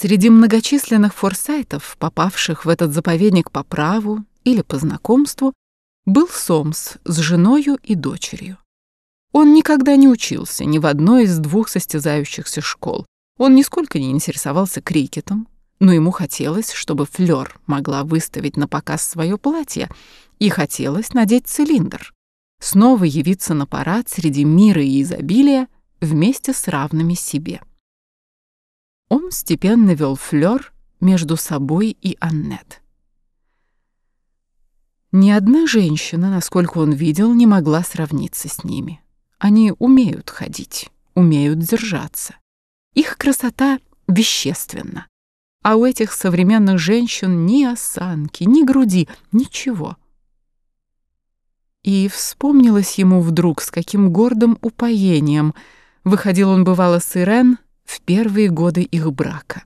Среди многочисленных форсайтов, попавших в этот заповедник по праву или по знакомству, был Сомс с женою и дочерью. Он никогда не учился ни в одной из двух состязающихся школ. Он нисколько не интересовался крикетом, но ему хотелось, чтобы Флёр могла выставить на показ свое платье, и хотелось надеть цилиндр, снова явиться на парад среди мира и изобилия вместе с равными себе. Он степенно вел Флёр между собой и Аннет. Ни одна женщина, насколько он видел, не могла сравниться с ними. Они умеют ходить, умеют держаться. Их красота вещественна. А у этих современных женщин ни осанки, ни груди, ничего. И вспомнилось ему вдруг, с каким гордым упоением выходил он бывало с Ирен в первые годы их брака.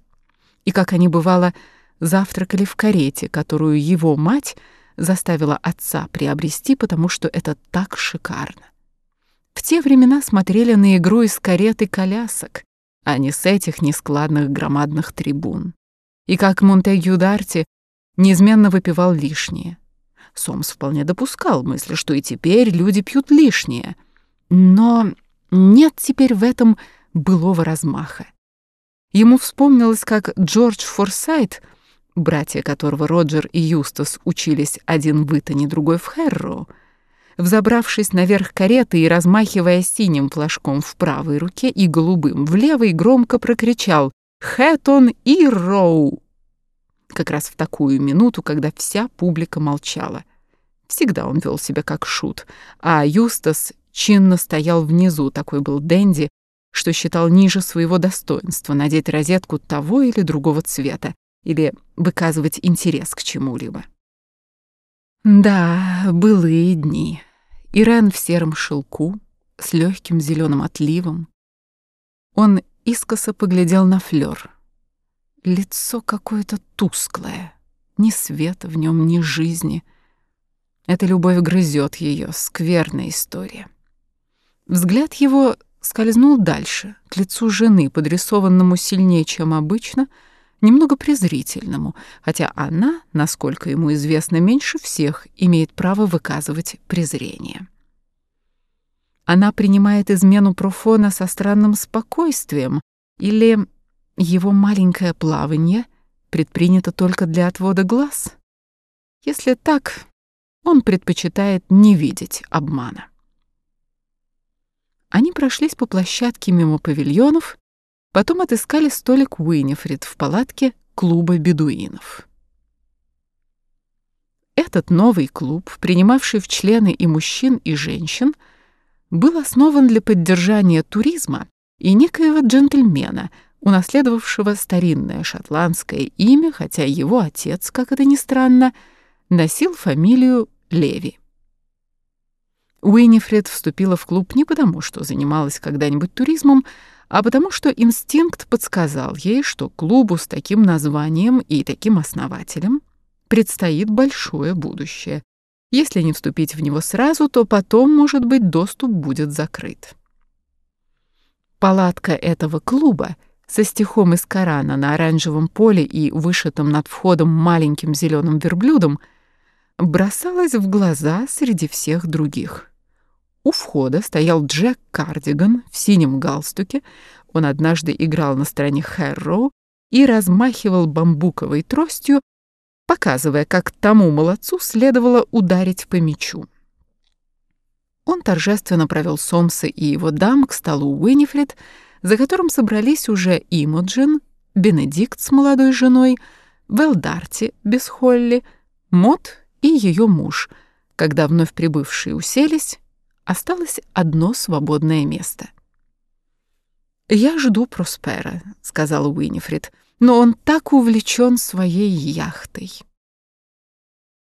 И как они, бывало, завтракали в карете, которую его мать заставила отца приобрести, потому что это так шикарно. В те времена смотрели на игру из карет и колясок, а не с этих нескладных громадных трибун. И как Монтегю Дарти неизменно выпивал лишнее. Сомс вполне допускал мысли, что и теперь люди пьют лишнее. Но нет теперь в этом былого размаха. Ему вспомнилось, как Джордж Форсайт, братья которого Роджер и Юстас учились один в Итоне, другой в Хэрроу, взобравшись наверх кареты и размахивая синим флажком в правой руке и голубым в левой, громко прокричал «Хэттон и Роу!» Как раз в такую минуту, когда вся публика молчала. Всегда он вел себя как шут, а Юстас чинно стоял внизу, такой был Дэнди, что считал ниже своего достоинства надеть розетку того или другого цвета или выказывать интерес к чему-либо. Да, былые дни. Ирен в сером шелку, с легким зеленым отливом. Он искоса поглядел на Флёр. Лицо какое-то тусклое, ни света в нем, ни жизни. Эта любовь грызет ее, скверная история. Взгляд его скользнул дальше, к лицу жены, подрисованному сильнее, чем обычно, немного презрительному, хотя она, насколько ему известно, меньше всех имеет право выказывать презрение. Она принимает измену Профона со странным спокойствием, или его маленькое плавание предпринято только для отвода глаз? Если так, он предпочитает не видеть обмана. Они прошлись по площадке мимо павильонов, потом отыскали столик Уинифрид в палатке клуба бедуинов. Этот новый клуб, принимавший в члены и мужчин, и женщин, был основан для поддержания туризма и некоего джентльмена, унаследовавшего старинное шотландское имя, хотя его отец, как это ни странно, носил фамилию Леви. Уинифред вступила в клуб не потому, что занималась когда-нибудь туризмом, а потому что инстинкт подсказал ей, что клубу с таким названием и таким основателем предстоит большое будущее. Если не вступить в него сразу, то потом, может быть, доступ будет закрыт. Палатка этого клуба со стихом из Корана на оранжевом поле и вышитым над входом маленьким зеленым верблюдом бросалась в глаза среди всех других. У входа стоял Джек Кардиган в синем галстуке. Он однажды играл на стороне Хэрроу и размахивал бамбуковой тростью, показывая, как тому молодцу следовало ударить по мячу. Он торжественно провел Сомса и его дам к столу Уинифред, за которым собрались уже Имоджин, Бенедикт с молодой женой, Велдарти без Холли, Мот и ее муж. Когда вновь прибывшие уселись, Осталось одно свободное место. «Я жду Проспера», — сказала Уинифрид, «но он так увлечен своей яхтой».